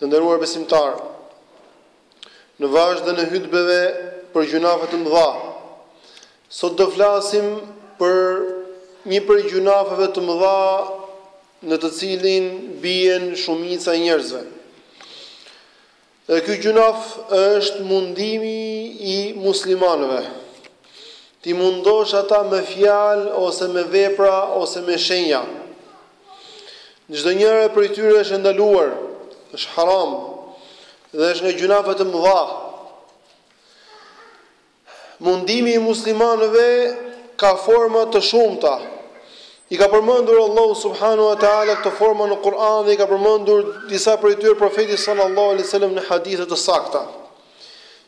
Të nderuar besimtarë, në vazhdën e hutbeve për gjynafet e mëdha, sot do flasim për një prej gjynafeve të mëdha në të cilin bien shumica e njerëzve. Dhe ky gjynaf është mundimi i muslimanëve t'i mundosh ata me fjalë ose me vepra ose me shenja. Çdo njëra prej tyre është e ndaluar, është haram dhe është nga gjynafet e mëdha. Mundimi i muslimanëve ka forma të shumta. I ka përmendur Allahu subhanahu wa taala këto forma në Kur'an dhe i ka përmendur disa prej tyre profeti sallallahu alaihi wasallam në hadithe të sakta.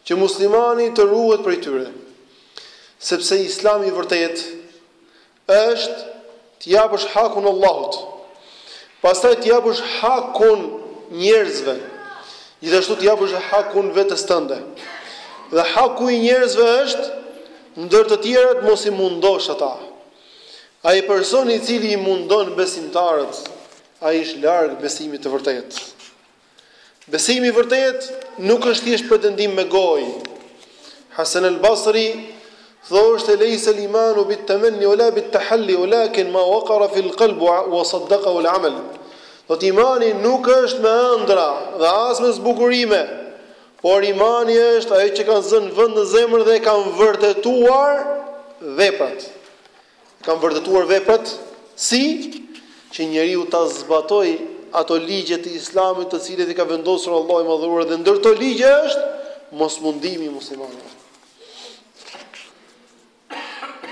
Që muslimani të ruhet prej tyre. Sepse Islami i vërtetë është t'i japësh hakun Allahut, pastaj t'i japësh hakun njerëzve, gjithashtu t'i japësh dhe hakun vetes tënde. Dhe haku i njerëzve është ndër të tjerat mos i mundosh ata. Ai person i cili i mundon besimtarët, ai është larg besimit të vërtetë. Besimi i vërtetë nuk është thjesht pretendim me gojë. Hasan al-Basri thoshte lejse limanu bit temenni wa la bit tehalli wa lakin ma wakara fil kalb wa saddakahul amel. Thotë imani nuk është me andra dhe as me zbukurime, por imani është ajo që ka zënë vënd në zemër dhe e kanë vërtetuar veprat. Kanë vërtetuar veprat si që njeriu të zbatojë ato ligje të Islamit të cilat i ka vendosur Allahu i Madhëruar dhe ndër këto ligje është mosmundimi i muslimanëve.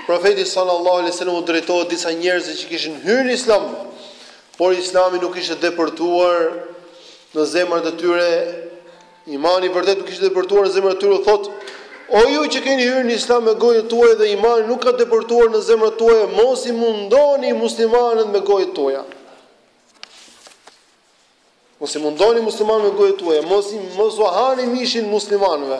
Profeti sallallahu alaihi wasallam u drejtohet disa njerëzve që kishin hyrë në Islam, por Islami nuk kishte depërtuar në zemrat e tyre Imani i vërtetë nuk kishte depërtuar në zemrat e tyre, u thotë, O ju që keni hyrë në Islam me gojët tuaja dhe imani nuk ka depërtuar në zemrat tuaja, mos i mundoni muslimanët me gojët tuaja. Mos i mundoni muslimanët me gojët tuaja, mos i mos u hani mishin muslimanëve.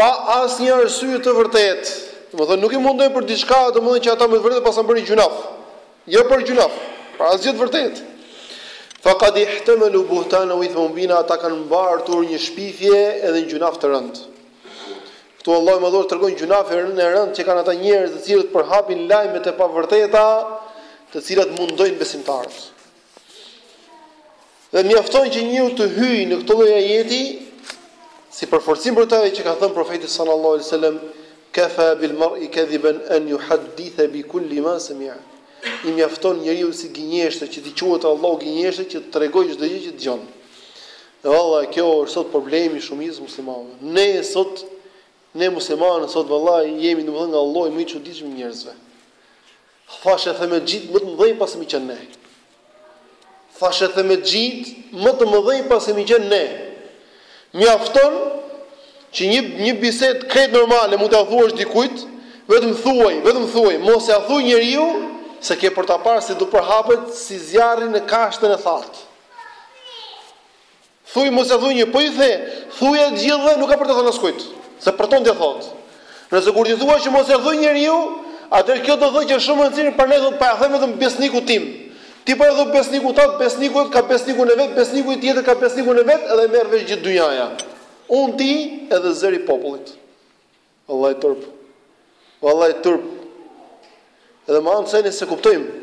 Pa asnjë arsye të vërtetë. Domethënë nuk i mundojnë për diçka, domethënë që ata me të vërtetë paskan bërë një gjynaf. Jo për gjynaf, për asgjë të vërtetë. Faqad ihtamalu buhtanan wa ithman mubina, ata kanë mbartur një shpifje edhe një gjynaf të rëndë. Këtu Allahu i Madhëruar tregon gjynafin e rëndë që kanë ata njerëz të cilët përhapin lajme të pavërteta, të cilat mundojnë besimtarët. Dhe mjafton që njeriu të hyjë në këtë lloj ajeti si përforcim për këtë që ka thënë profeti sallallahu alaihi wasallam kafa bil mar'i kadhiban an yuhaddith bi kulli ma sami'a. I mjafton njeriu si gënjeshtër që të quhet tek Allahu gënjeshtar që të tregojë çdo gjë që dëgjon. Dhe vallahi kjo është sot problemi i shumicës së muslimanëve. Ne sot ne muslimanët sot vallahi jemi domethënë lloji më i çuditshëm i njerëzve. Thashethemexhinjtë më të mëdhenj paskemi qenë ne. Thashethemexhinjtë më të mëdhenj paskemi qenë ne. Mjafton që një një bisedë krejt normale mund ta thuash dikujt, vetëm thuaj, vetëm thuaj, mos ia thuaj njeriu se ke për ta parë se do përhapet si zjarri në kashtën e thatë. Thuj mos ia thuj njeriu, po i the, thuaja të gjithëve nuk ka për të thënë askujt, se përton t'ia thotë. Nëse kur ti i thua që mos ia thuj njeriu, atëherë kjo do të thotë që është shumë e rëndësishme prandaj thotë po ia them vetëm besnikut tim. Ti po ia thu besnikut tënd, besniku yt ka besnikun e vet, besniku i tjetrit ka besnikun e vet dhe merr vesh gjithë dynjaja. Unë ti edhe zëri i popullit. Vallahi turp. Vallahi turp. Edhe me anë të saj ne s'e kuptojmë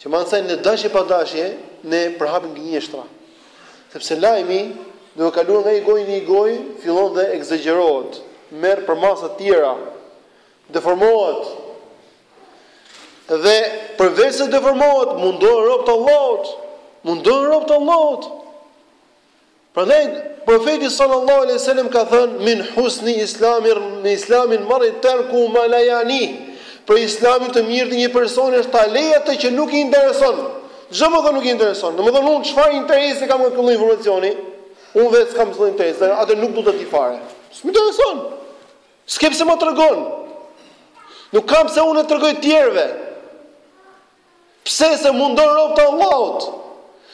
që me anë të saj ne dashje pa dashje ne përhapim gënjeshtra. Sepse lajmi duke kaluar nga një gojë në një gojë fillon dhe ekzagjerohet, merr përmasa të tjera, deformohet. Dhe përveç se deformohet, mundohen robtë e Allahut, mundohen robtë e Allahut. Prandaj, Profeti sallallahu alejhi ve selem ka thënë, Min husni islamir, islamil mar'i terku ma la ya'ni. Prej Islamit të mirë të një personi është ta lërë atë që nuk i intereson. Ç'domethënë nuk i intereson. Domethënë unë çfarë interesi kam nga ky lloj informacioni? Unë vetë s'kam asnjë interes, atëherë nuk dua ta di fare. S'më intereson. S'ke pse më tregon. Nuk kam pse unë t'ua tregoj të tjerëve. Pse se mundon robtë e Allahut.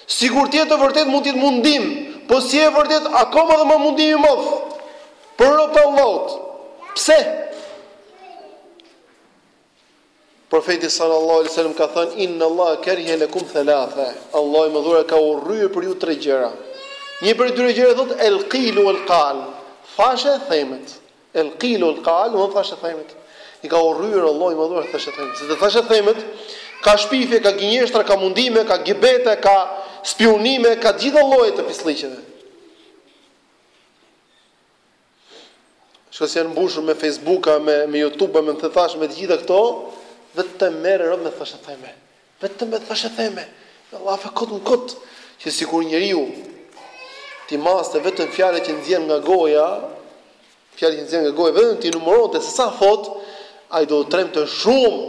Sikur të jetë e vërtetë mund të jetë mundim, po s'qe e vërtetë akoma dhe më mundim i madh për robtë e Allahut. Pse? Profeti sallallahu alaihi wasallam ka thënë inna Allah kariha lakum thalatha. Allahu i madhëruar ka urryer për ju tre gjëra. Një prej tyre gjërave thotë el qil wal qal. Thashethemet. El qil ul qal, domethënë thashethemet. I ka urryer Allahu i madhëruar thashethemet. Sepse te thashethemet ka shpifje, ka gënjeshtra, ka mundime, ka gibete, ka spiunime, ka të gjitha llojet e pislliqeve. Shiko si janë mbushur me Facebooka, me, me Youtube, me të thashë, me të gjitha këto, vetëm merremi me thashetheme. Vetëm me thashetheme, me llafe kot në kot, që sikur njeriu t'i maste vetëm fjalët që nxjerr nga goja, fjalët që nxjerr nga goja vetëm t'i numëronte se sa thotë, ai do të trembte shumë,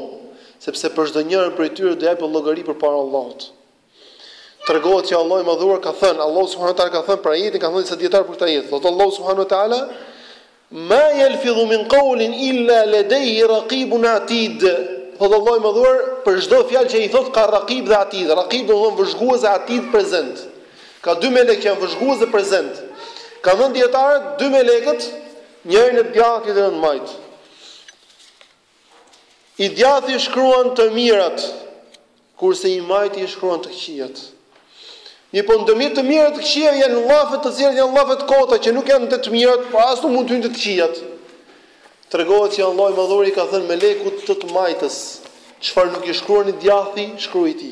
sepse për çdo njërën prej tyre do japë llogari përpara Allahut. Tregohet që Allahu i Madhuar ka thënë, Allahu subhanahu wa taala ka thënë për ajetin, ka thënë disa dijetarë për këtë ajet. Thotë Allahu subhanahu wa taala, Ma yalfidhu min qawlin illa ladayhi raqibun atid, thotë Allahu i Madhuar, për çdo fjalë që ai thotë ka raqib dhe atid, raqib do të thotë vëzhgues dhe atid prezent. Ka dy melekë që janë vëzhgues dhe prezent. Kanë thënë dijetarët, dy melekët, njëri në të djathtë, tjetri në të majtë. I djathti shkruan të mirat, kurse i majti i shkruan të këqijat. Mirpo ndërmjet të mirave të këqijave janë llafet të cilat janë llafe të kota që nuk janë te të mirat, por as nuk mund të hyjnë te të këqijat. Tregohet që Allahu i Madhëruar i ka thënë melekut të të majtës, çfarë nuk i shkruan i djathti, shkruaji ti.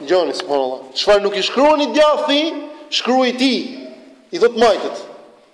Dëgjoni subhanallah. Çfarë nuk i shkruan i djathti, shkruaji ti. I thotë të majtit.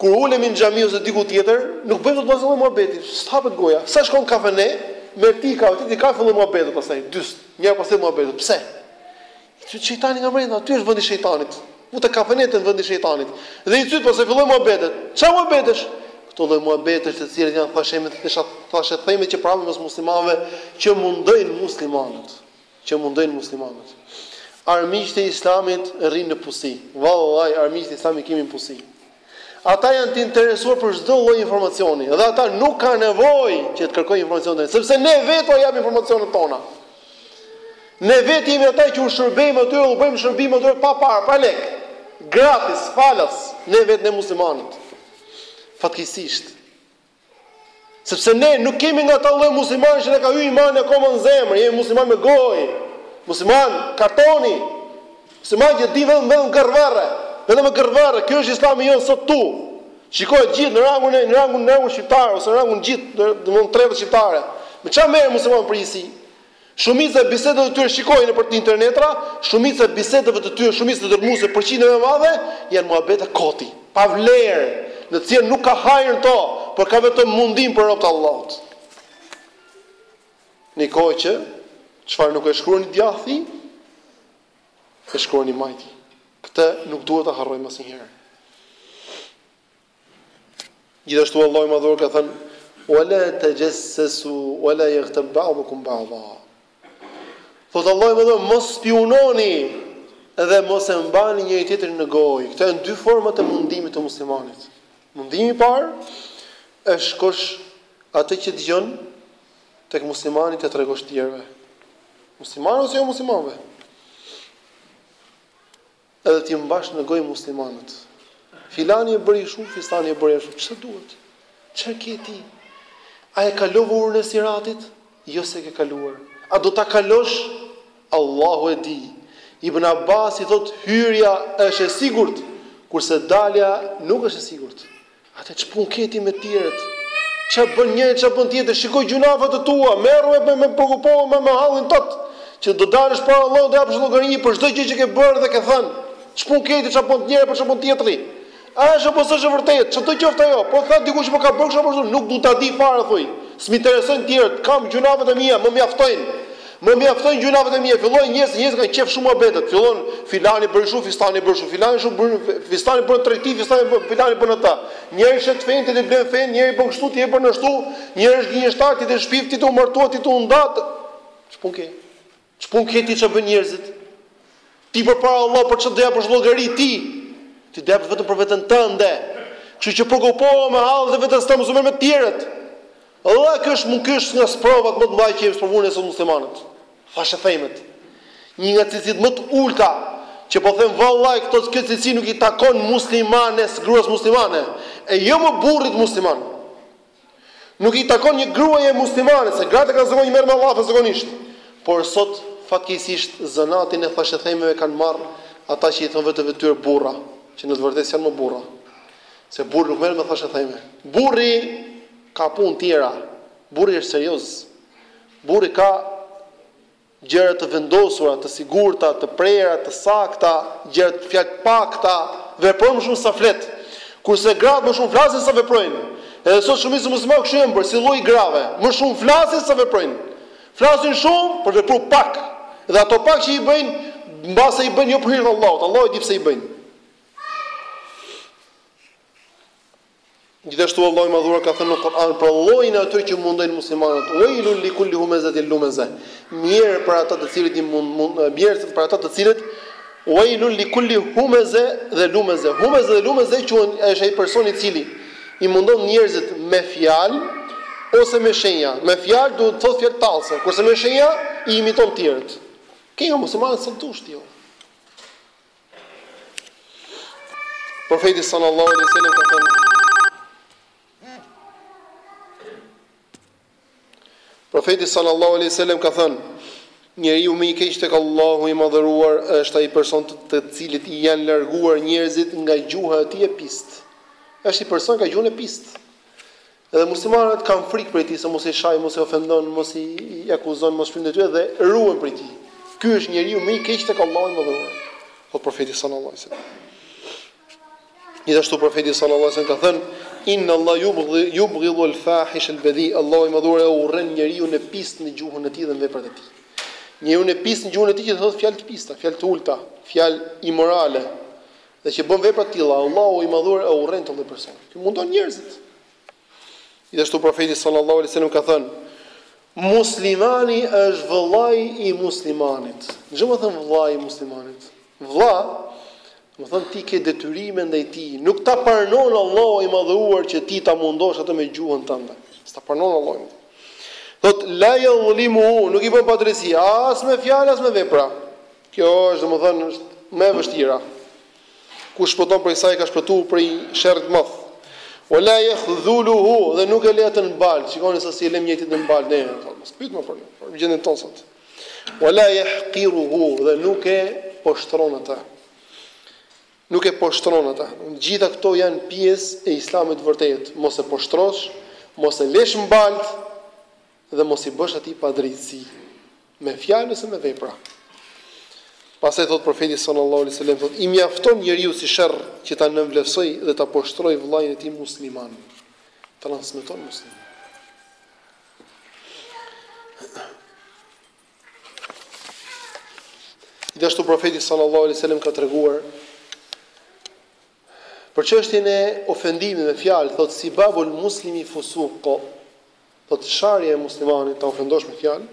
Kur ulemi në xhami ose diku tjetër, nuk bëjmë dot asnjë lloj muhabeti, s'hapet goja. Sa shkon në kafene, merr ti kafe, ti ti kafe, fillon muhabeti pastaj, dyst, një javë pastaj muhabeti. Pse? Që shejtani nga brenda, aty është vendi i shejtanit. Te kafenetë është vendi i shejtanit. Dhe i cyt pastaj fillon muhabeti. Çfarë muhabetesh? Këto lloj muhabetesh të cilat janë thashe thashetheme që prej mos muslimanëve që mundojnë muslimanët. që mundojnë muslimanët. Armiqtë e Islamit rrinë në pusi. Vallahi, armiqtë e Islamit kemi në pusi. Ata janë të interesuar për çdo lloj informacioni dhe ata nuk kanë nevojë që të kërkojnë informacione, sepse ne vetë po japim informacionet tona. Ne vetë jemi ata që u shërbejmë atyre, u bëjmë shërbim atyre pa pare, pa lek. Gratis, falas, ne vetë ne muslimanët. Fatkeqësisht, Sepse ne nuk jemi nga ata lloj muslimanësh që na ka hy imani akoma në zemër, jemi muslimanë me gojë, muslimanë kartoni, muslimanë që dinë vetëm vetëm gër-vërre, vetëm me gër-vërre, ky është islami jonë sot tu, shikoji gjithë në rangun e në rangun në rangun shqiptar, ose në rangun gjithë, dhe mund të trevat shqiptare, me ça merren muslimanët përgjithësi, Shumica e bisedave të tyre shikojeni nëpër internetra, shumica e bisedave të tyre, shumica dërrmuese përqindja më e madhe, janë muhabete koti, pa vlerë, në të cilat nuk ka hajër në to, por ka vetëm mundim për robt e Allahut. Në një kohë që çfarë nuk e shkruan i djathti, e shkruan i majti. Këtë nuk duhet ta harrojmë asnjëherë. Gjithashtu Allahu i Madhëruar ka thënë: "Wa la tajassasu wa la yaghtab ba'dukum ba'dha." Thotë Allahu i Madhëruar, mos spiunoni dhe mos e mbani njëri tjetrin në gojë. Këto janë dy forma të mundimit të muslimanit. Mundimi i parë është të shkosh atë që dëgjon tek muslimani t'i tregosh tjerëve. Musliman ose jo muslimanëve. Edhe t'i mbash në gojë muslimanët. Filani e bëri kështu, fistani e bëri ashtu. Ç'të duhet? Ç'a ke ti? A e kalove urën e Siratit? Jo s'e ke kaluar. A do ta kalosh? Allahu e di. Ibn Abasi thotë, Hyrja është e sigurt, kurse dalja nuk është e sigurt. Atë ç'punë ke ti me tjerët? Ç'a bën njëri, ç'a bën tjetri? Shikoji gjynahet e tua, merru me, me preokupohu me me hallin tënd, që do dalësh para Allahut do japësh llogari për çdo gjë që ke bërë dhe ke thënë. Ç'punë ke ti, ç'a bën njëri apo ç'a bën tjetri? A është apo s'është e vërtetë? Çdo qoftë ajo, po tha dikush që po ka bërë kështu apo ashtu, nuk du ta di fare thuj. S'më interesojnë tjerët, kam gjynahet e mia, më mjaftojnë. Më mjaftojnë gjynahet e mia, fillojnë njerëzit, njerëzit kanë qef shumë muhabetet, fillon filani bëri kështu, fistani bëri kështu, filani kështu bën, fistani bën tregti, fistani bën, filani bën atë. Njëri shet fenë, tjetri blen fenë, njëri bën kështu, tjetri bën ashtu, njëri është gënjeshtar, tjetri është shpif, tjetri u martua, tjetri u nda. Ç'punë ke? Ç'punë ke ti ç'a bëjnë njerëzit? Ti përpara Allahut për ç'do japësh llogari ti? Ti do japësh vetëm për veten tënde. Kështu që preokupohu me hallet e vetes tënde mos u merr me të tjerët. Dhe ky është ky është nga sprovat më të mëdha që jemi sprovuar ne sot muslimanët. Thashethemet. Një nga cilësitë më të ulëta që po them vallaj këto kjo cilësi nuk i takon muslimanes, gruas muslimane, e jo më burrit musliman. Nuk i takon një gruaje muslimane, se gratë e kanë zakon merren me llafe zakonisht. Por sot fatkeqësisht zanatin e thashethemeve kanë marrë ata që i thonë vetëve të tyre burra, që në të vërtetë s'janë më burra. Se burri nuk merret me thashetheme. Burri ka punë tjera. Burri është serioz. Burri ka Gjëra të vendosura, të sigurta, të prera, të sakta, gjëra të fjalë të pakta, vepron më shumë se sa flet. Kurse gratë më shumë flasin se sa veprojnë. Edhe sot shumica e muslimanëve kështu janë bërë, si lloji i grave, më shumë flasin se sa veprojnë. Flasin shumë, por veprojnë pak. Dhe ato pak që i bëjnë, mbase i bëjnë jo për hir të Allahut, Allahu e di pse i bëjnë. Gjithashtu Allahu i Madhëruar ka thënë në Kur'an për llojin e atyre që mundojnë muslimanët, Wejlun li kulli humezatin lumezah, Mjerë për ata të cilët i mund, mund mjerë për ata të cilët Wejlun li kulli humeze dhe lumeze. Humeze dhe lumeze është ai person i cili i mundon njerëzit me fjalë ose me shenja. Me fjalë do të thotë fjalë tallëse, kurse me shenja i imiton të tjerët. Kjo muslimanët s'e dush ti. Profeti sallallahu alaihi wasallam ka thënë Profeti sallallahu alaihi wasallam ka thënë Njeriu më i keq tek Allahu i madhëruar është ai person të cilit i janë larguar njerëzit nga gjuha e tij e pist. Është ai person ka gjuhën e pist. Edhe muslimanët kanë frikë prej tij se mos i shajë, mos i ofendon, mos i akuzon, mos shpif ndaj tyre dhe ruhen prej tij. Ky është njeriu më i keq tek Allahu i Madhëruar, thotë Profeti sallallahu alaihi wasallam. Gjithashtu Profeti sallallahu alaihi wasallam ka thënë: Inna Allah yubghi yubghidu al-fahish al-badhi. Allahu i Madhëruar e urren njeriun e pist në gjuhën e tij dhe në veprat e tij. Njeriun e pist në gjuhën e tij që thotë fjalë të pista, fjalë të ulta, fjalë imorale, Dhe që bën vepra të tilla, Allahu i Madhëruar e urren këtë lloj personi. Që mundon njerëzit. Gjithashtu profeti sallallahu alaihi wasallam ka thënë: Muslimani është vëllai i muslimanit. Ç'domethënë vëllai i muslimanit. Vëlla, domethënë ti ke detyrime ndaj tij. Nuk ta pranon Allahu i Madhëruar që ti ta mundosh atë me gjuhën tënde. S'ta pranon Allahu. Thot la yazlimuhu, nuk i bën padrejti as me fjalë as me vepra. Kjo është, domethënë, më e vështira. Kush shpëton prej saj ka shpëtuar prej sherrit të madh. Wala yakhdhuluhu dhe nuk e le atë në baltë. Shikoni se si e lëmë njëri-tjetrin në baltë ne. Mos pyet për, për gjendjen tonë sot. Wala yahqiruhu dhe nuk e poshtron atë. Nuk e poshtron atë. Gjitha këto janë pjesë e Islamit të vërtetë. Mos e poshtrosh, mos e lesh mbaltë, dhe mos i bësh atij padrejtësi me fjalë ose me vepra. Pastaj thot profeti sallallahu alaihi wasallam thot i mjafton njeriu si sherr që ta nënvlefsoj dhe ta poshtroj vëllain e tij musliman. Transmeton muslim. Gjithashtu profeti sallallahu alaihi wasallam ka treguar për çështjen e ofendimit me fjalë thot sibabul muslimi fusuq Thot sharja e muslimanit, ta ofendosh me fjalë,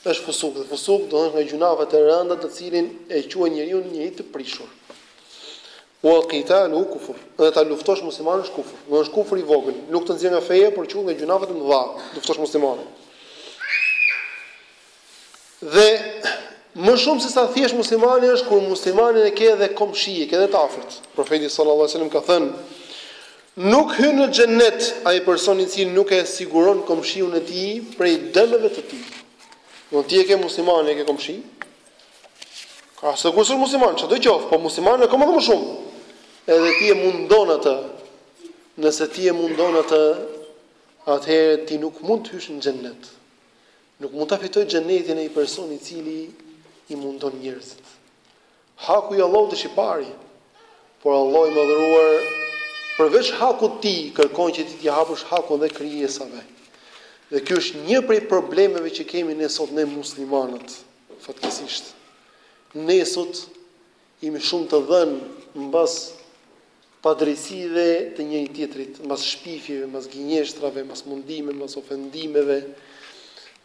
është fusuk, dhe fusuk do thotë nga gjynahet e rënda të cilin e quajnë njeriun njeri të prishur. Wa qitaluhu kufur. Dhe ta luftosh muslimanin është kufur. Do thotë është kufur i vogël. Nuk të nxjerr nga feja, por quhet nga gjynahet e mëdha. Luftosh muslimanin. Dhe më shumë se sa thjesht muslimani është kur muslimanin e ke edhe komshi, e ke edhe të afërt. Profeti sallallahu alajhi wasallam ka thënë: Nuk hyn në xhennet ai person i cili nuk e siguron komshiun e tij prej dëmeve të tij. Do ti e ke muslimanin, e ke komshi? Ka edhe kur s'është musliman, çfarëdo qoftë, po muslimani e ka edhe më shumë. Edhe ti e mundon atë. Nëse ti e mundon atë, atëherë ti nuk mund të hysh në xhennet. Nuk mund ta fitojë xhenetin ai person i cili i mundon njerëzit. Haku i Allahut është i pari, por Allahu i Madhëruar përveç hakut të Tij kërkon që ti t'i japësh hakun edhe krijesave. Dhe kjo është një prej problemeve që kemi ne sot ne muslimanët, fatkeqësisht. Ne sot Jemi shumë të dhënë mbas padrejtësive të njëri-tjetrit, mbas shpifjeve, mbas gënjeshtrave, mbas mundimeve, mbas ofendimeve,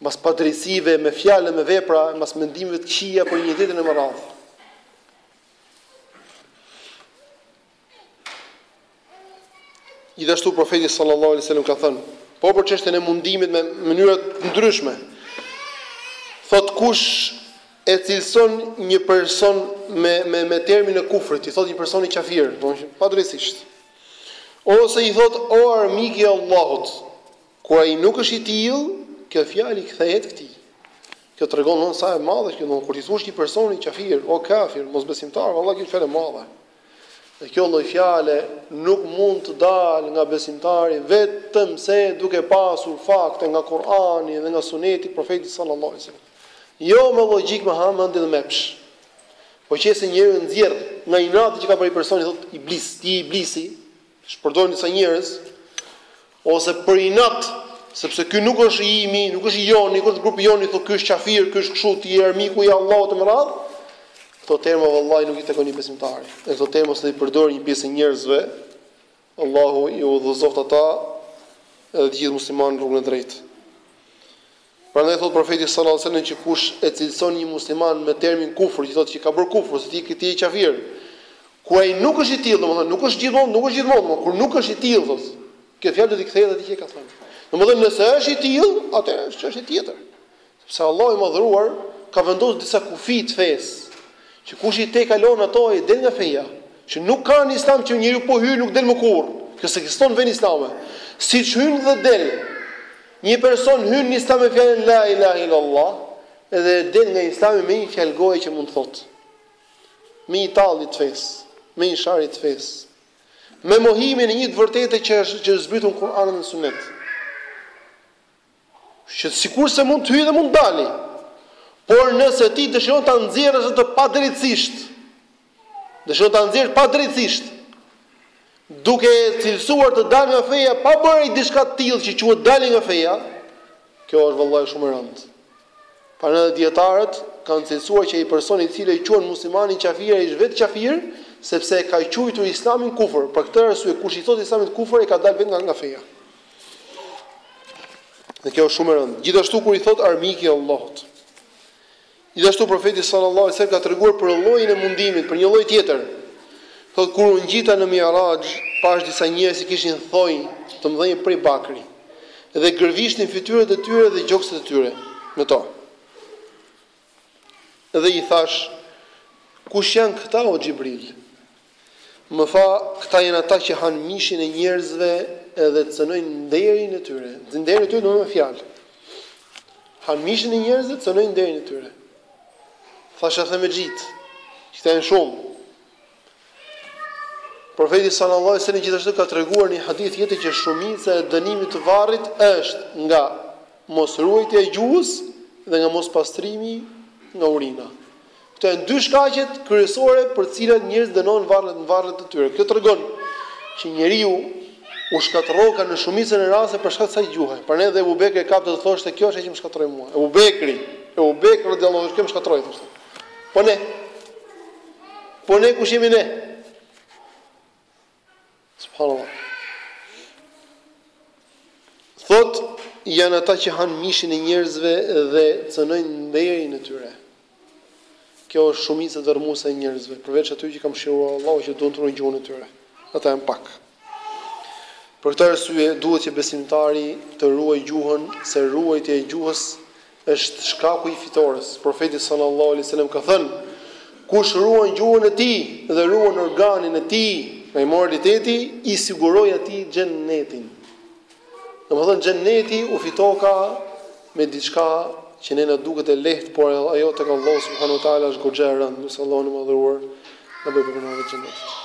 mbas padrejtësive me fjalë e me vepra, mbas mendimeve të këqija për njëri-tjetrin e me radhë. Gjithashtu profeti sallallahu alaihi wasallam ka thënë, po për çështjen e mundimit me mënyra të ndryshme. Thot kush e cilëson një person me me me termin e kufrit, i thot një personi kafir, domethënë padrejtësisht. Ose i thot o armik i Allahut, kur ai nuk është i tillë, kjo fjalë i kthehet këtij. Kjo tregon se sa e madhe është kjo, kur t'i thosh një personi kafir, o kafir, mosbesimtar, vallahi kjo fjalë e madhe. Dhe kjo lloj fjale nuk mund të dalë nga besimtari vetëm se duke pasur fakte nga Kur'ani dhe nga Suneti i Profetit sallallahu alaihi wasallam. Jo me llogjikë, me hamendje dhe me epsh. Po qe se njeriu nxjerr nga inati që ka prej personit thotë iblis, ti je iblisi, siç përdorin disa njerëz, Ose për inat, sepse ky nuk është i imi, nuk është i joni, nuk është grupi jonë i thotë ky është qafir, ky është kështu, ti je armiku i Allahut e me radhë. Këto terma vallahi nuk i takon një besimtari. Dhe këto terma sot i përdorin një pjesë e njerëzve. Allahu i udhëzoft ata dhe të gjithë muslimanët në rrugën e drejtë. Prandaj thotë Profeti sallallâhu alejhi ve sellem që kush e cilëson një musliman me termin kufër, që thotë që ka bërë kufër, ose ti ke ti je kafir. Kur ai nuk është i tillë, domethënë nuk është gjithmonë, nuk është gjithmonë, por kur nuk është i tillë thotë, kjo fjalë do t'i kthehet atij që e ka thënë. Domethënë nëse është i tillë, atëherë është çështje tjetër. Sepse Allahu i madhëruar ka vendosur disa kufij të fesë, që kush i tejkalon ato ai del nga feja, që nuk ka në Islam që njeriu po hyn nuk del më kurrë. Kjo s'ekziston në fenë islame. Siç hyn dhe del. Një person hyn në Islam me fjalën la ilahe illallah dhe del nga Islami me një fjalë goje që mund të thotë, me një tallje të fesë, me një sharje të fesë, me mohimin e një të vërtete që është që është zbritur në Kur'an dhe në Sunet. Që sikurse mund të hyjë dhe mund të dalë. Por nëse ti dëshiron ta nxjerrësh atë padrejtësisht, Dëshiron ta nxjerrë padrejtësisht, duke e cilësuar të dalë nga feja pa bërë ai diçka të tillë që quhet dalje nga feja, kjo është vallahi shumë e rëndë. Prandaj edhe dijetarët kanë cilësuar që ai person i cili e quan muslimanin qafir ai është vetë qafir, sepse e ka quajtur Islamin kufër. Për këtë arsye kush i thotë Islamit kufër ai ka dalë vetë nga nga feja. Dhe kjo është shumë e rëndë. Gjithashtu kur i thotë armik i Allahut. Gjithashtu Profeti sal-lallahu alejhi ve sellem ka treguar për llojin e mundimit, për një lloj tjetër, thotë, Kur u ngjita në Mi'raj, pashë disa njerëz që kishin thonj të mëdhenj prej bakri, dhe gërvishtnin fytyrat e tyre dhe gjokset e tyre me to. Dhe i thashë, Kush janë këta, o Xhibril? Më tha, Këta janë ata që hanë mishin e njerëzve edhe cënojnë nderin e tyre. Nderin e tyre do të thotë fjalë. Hanë mishin e njerëzve, cënojnë nderin e tyre. Thashë the me xhit. Këta janë shumë. Profeti sallallahu alajhi wasallam gjithashtu ka treguar një hadith tjetër që shumica e dënimit të varrit është nga mos ruajtja e gjuhës dhe nga mos pastrimi nga urina. Këto janë dy shkaqet kryesore për të cilat njerëzit dënohen varret në varret e tyre. Kjo tregon që njeriu u shkatërroka në shumicën e rasteve për shkak të kësaj gjuhe. Prandaj dhe Ebu Bekri e kapte dhe thoshte kjo është ajo që më shkatërroi mua. Ebu Bekri, Ebu Bekri radiallahu anhu, kjo më shkatërroi thoshte. Po ne, po ne kush jemi ne? Subhanallah. Thot janë ata që han mishin e njerëzve dhe cënojnë nderin e tyre. Kjo është shumica dërmuese e njerëzve, përveç atyre që ka mëshiruar Allahu që duan të ruajnë gjuhën e tyre. Ata janë pak. Për këtë arsye duhet që besimtari të ruajë gjuhën, se ruajtja e gjuhës Është shkaku i fitores. Profeti sallallahu alejhi ve sellem ka thënë, Kush ruan gjuhën e tij dhe ruan organin e tij nga imoraliteti, i siguroj atij xhennetin. Domethënë xhenneti u fitoka me diçka që ne na duket e lehtë, por ajo tek Allahu subhanahu wa taala është goxha e rëndë. Nëse Allahu i madhëruar na bëftë përmirësues të xhennetit.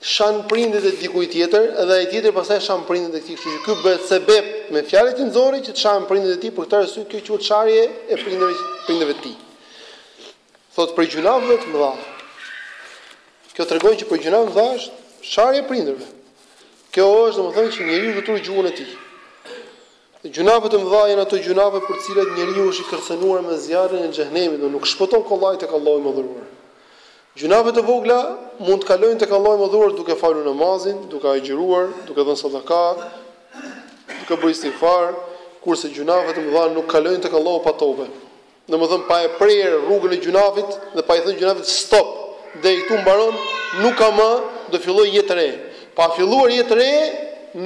shan prindërit e dikujt tjetër dhe ai tjetri pastaj shan prindërit e këtij kështu që ky bëhet sebep me fjalët që nxorri që të shahen prindërit e tij për këtë arsye kjo quhet sharje e prindërve të tij thotë prej gjynaheve të mëdha kjo tregon që prej gjynaheve të mëdha është sharje e prindërve kjo është domethënë që njeriu duhet të ruajë gjuhën e tij Gjynafet e mëdha janë ato gjynafet për të cilat njeriu është i kërcënuar me zjarrin e xhehenemit dhe nuk shpëton kollaj tek Allahu i Madhëruar. Gjynafet e vogla mund të kalojnë tek Allahu i Madhëruar duke falur namazin, duke agjëruar, duke dhënë sadaka, duke bërë istighfar, kurse gjynafet e mëdha nuk kalojnë tek Allahu pa tobe. Domethënë pa e prerë rrugën e gjynafit dhe pa i thënë gjynafit stop, deri këtu mbaron, nuk ka më, do filloj jetë të re. Pa filluar jetë të re,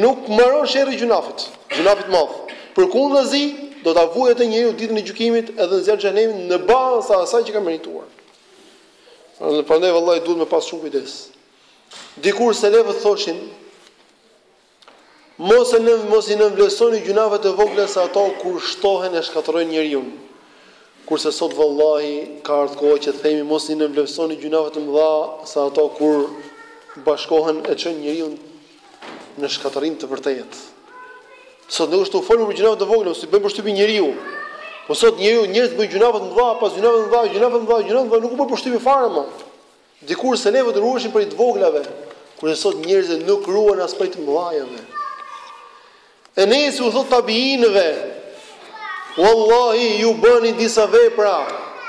nuk mbaron sherri i gjynafit, gjynafi të madh. Përkundazi, do ta vuajë atë njeriu ditën e gjykimit edhe në zjarrin e xhehenemit në bazë të asaj që ka merituar. Prandaj vallai duhet me pas shumë kujdes. Dikur selefët thoshin, Mos e nënv, mos i nënvlerësoni gjynafet e vogla se ato kur shtohen e shkatërrojnë njeriun. Kurse sot vallahi ka ardh koha që themi mos i nënvlerësoni gjynafet e mëdha se ato kur bashkohen e çojnë njeriun në shkatërrim të vërtetë. Sot nuk është u folur për gjynafet e vogla, s'i bën përshtypje njeriu. Po sot njeriu njerëz bëjnë gjynafet e mëdha, pas gjynafet e mëdha, gjynafet e mëdha, gjynafet e mëdha nuk u bën përshtypje fare më. Dikur selefët ruheshin prej të voglave, kurse sot njerëzit nuk ruhen as prej të mëdhajave. Enesi u thot tabiinëve, Wallahi ju bëni disa vepra,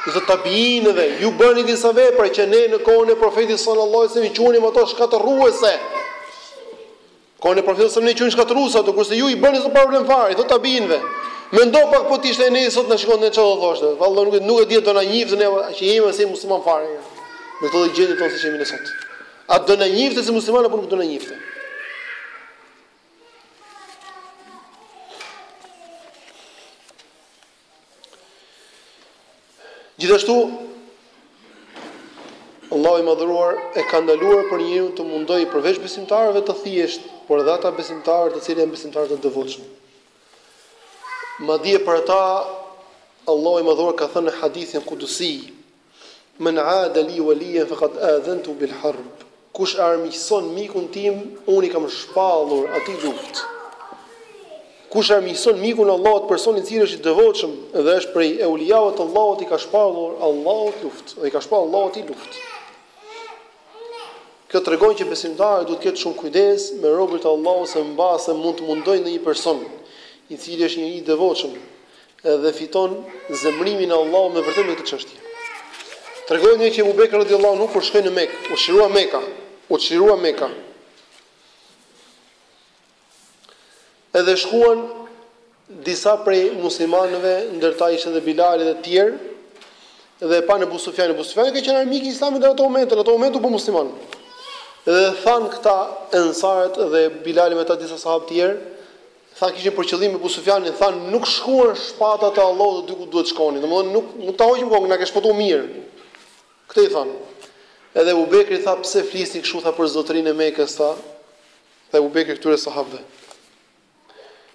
u thot tabiinëve, ju bëni disa vepra që ne në kohën e profetit sallallahu alajhi wasallam i quanim ato shkatërruese. Kohën e profetit sallem ne quanim shkatërruese ato, kurse ju i bëni sot pa problem fare, u thotë tabiinëve. Mendo pak po të ishte Enesi sot na shikonte çfarë do të thoshte. Vallahi nuk, nuk e di do na njihte ne që jemi a s'jemi musliman fare. Me këto lloj gjendje tonë siç jemi ne sot. A do na njihte si musliman apo nuk do na njihte? Gjithashtu Allahu i madhëruar e ka ndaluar për njeriun të mundojë përveç besimtarëve të thjeshtë, por edhe ata besimtarë të cilët janë besimtarë të devotshëm. Madje për ata Allahu i madhëruar ka thënë në hadithin kudusi, Men aada li waliyan faqad aadhantuhu bil harb, Kush e armiqëson mikun tim, unë i kam shpallur atij luftë. Kush e armiqëson mikun e Allahut, personi i cili është i devotshëm dhe është prej euliave të Allahut, i ka shpallur Allahut luftë, dhe i ka shpallur Allahu atij luftë. Kjo tregon që besimtari duhet të ketë shumë kujdes me robërit e Allahut se mbase mund të mundojë ndonjë person i cili është njeri i devotshëm, Edhe fiton zemërimin e Allahut me vërtet në këtë çështje. Tregohet që Abu Bekr radiuallahu anhu kur shkoi në Mekë, u çlirua Mekka, u çlirua Mekka. Edhe shkuan disa prej muslimanëve, ndër ta ishte edhe Bilali dhe të tjerë, dhe e panë Abu Sufjanin. Abu Sufjani ka qenë armik i Islamit në ato momente, në ato momente u bë musliman. Dhe than këta ensarët dhe Bilali me ta disa sahabë të tjerë, Tha kishin për qëllim Ebu Sufjanin, tha nuk shkuan shpatat e Allahut aty ku duhet të shkonin, domethënë nuk nuk ta hoqim kokën, na ke shpëtuar mirë. Këtë i thanë. Edhe Ebu Bekri tha pse flisni kështu tha për zotërin e Mekës tha. Tha Ebu Bekri këtyre sahabëve.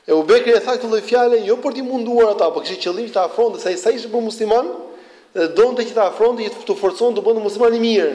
Ebu Bekri e tha këtë lloj fjale jo për t'i munduar ata, por kishte qëllim të afronte sa i sa ishte bërë musliman dhe donte që ta afronte që të forcohej të bëhej musliman i mirë.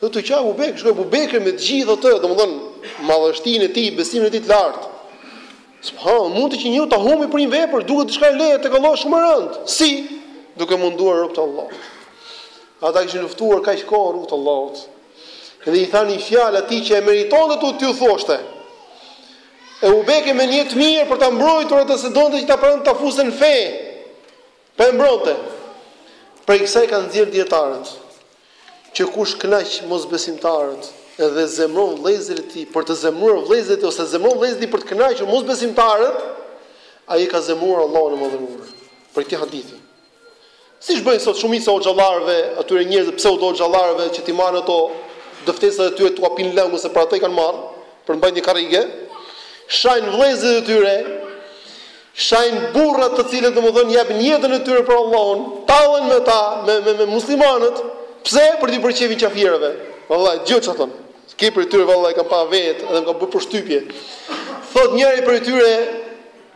Do të qajë Ebu Bekri, shkoi Ebu Bekri me të gjithë atë, domethënë madhështinë e tij, besimin e tij të lartë. Subhanallahu, mundet që njeriu ta humbi për një vepër, duket diçka e lehtë tek Allahu shumë e rëndë. Si? Duke munduar robtë e Allahut. Ata kishin luftuar kaq kohë në rrugë të Allahut. Dhe i thanë një fjalë atij që e meritonte tu t'u thoshte. Ebu Bekri me nijet të mirë për ta mbrojtur atë se donte që ta afronte ta fuste në fe. Po e mbronte. Prej kësaj kanë nxjerrë dijetarët, që kush kënaq mosbesimtarët dhe zemëron vëllezërit e tij për të zemëruar vëllezërit e tij ose zemëron vëllezërit e tij për të kënaqur mosbesimtarët, ai e ka zemëruar Allahun e Madhëruar. Për këtë hadithi. Siç bëjnë sot shumica e hoxhallarëve, atyre njerëzve pseudo hoxhallarëve që t'i marrin ato dëftesat e tyre t'ua pinë lëngun se për atë i kanë marrë, për të mbajtur një karrige, shajnë vëllezërit e tyre Shajnë burrat të cilët domethënë japin jetën e tyre për Allahun, tallen me ta, me me, me muslimanët, pse për t'i bërë qejfin qafirëve. Vallai dëgjo çfarë thonë. Disa prej tyre vallai kam pa vetë dhe më ka bërë përshtypje. Thotë njëri prej tyre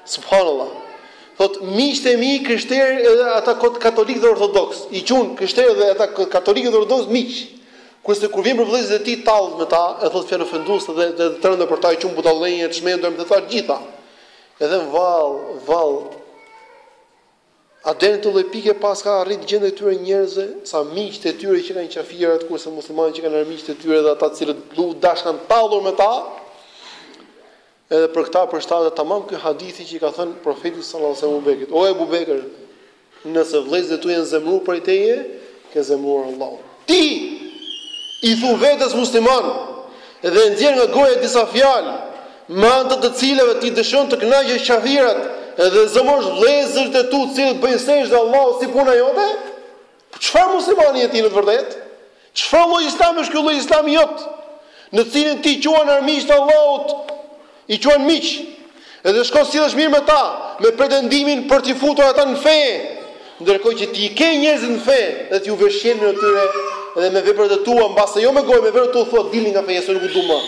subhanallahu. Thotë miqtë e mi të krishterë edhe ata kot katolikë dhe ortodoks, i qun krishterë dhe ata katolikë dhe ortodoks miq. Kurse kur vjen për vëllezërit e tij tallet me ta, e thotë fjalë ofenduese dhe dhe të rënda për ta i qun budallenj, të çmendur, i thotë të gjitha. Edhe vallë, vallë. A deri në këtë lloj pike paska arrit gjendja e këtyre njerëzve, sa miqtë e tyre qenkan qafirat, kurse muslimanët qenkan armiqtë e tyre dhe ata të cilët u dashkan tallur me ta. Edhe për këta përshtatet tamam ky hadithi që i ka thënë profeti sallallahu alajhi wasallam Ebubekrit, o Ebubekër, Nëse vëllezërit e tu janë zemëruar prej teje, ke zemëruar Allahun. Ti i thu vetes musliman dhe nxjerr nga goja disa fjalë, me anë të të cilave ti dëshiron të kënaqësh qafirat dhe zemërosh vëllezërit e tu të cilët bëjnë sexhde Allahut si puna jote? Çfarë muslimani je ti në të vërtetë? Çfarë lloj Islami është ky lloj Islami jot, në të cilin ti i quan armiqtë e Allahut, i quan miq, dhe shkon sillesh mirë me ta, me pretendimin për t'i futur ata në fe, ndërkohë që ti i ke njerëzit në fe dhe ti u vërsulesh atyre dhe me veprat e tua, mbase jo me gojë, me veprat u thua dilni nga feja se nuk ju du më,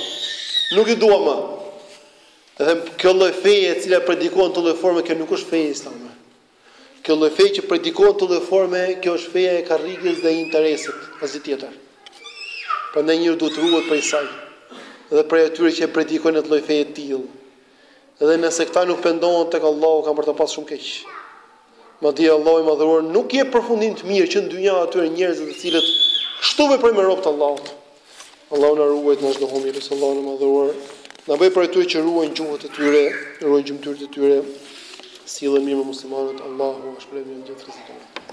nuk ju dua më. Dhe kjo lloj feje e cila predikon këtë lloj forme kjo nuk është feja islame. Kjo lloj feje që predikon këtë lloj forme, kjo është feja e karriges dhe e interesit, asgjë tjetër. Prandaj njeriu duhet të ruhet prej saj dhe prej atyre që e predikojnë atë lloj feje të tillë. Dhe nëse këta nuk pendohen tek Allahu kanë për ta pas shumë keq. Madje Allahu i Madhëruar nuk jep përfundim të mirë që në dynja atyre njerëzve të cilët kështu veprojnë me robët e Allahut. Allahu na ruajt nga çdo humbje, Allahu i madhëruar na bëj prej atyre që ruajnë gjuhët e tyre, ruajnë gjymtyrët e tyre, sillen mirë me muslimanët, Allahu është premjë gjithë rrezikut.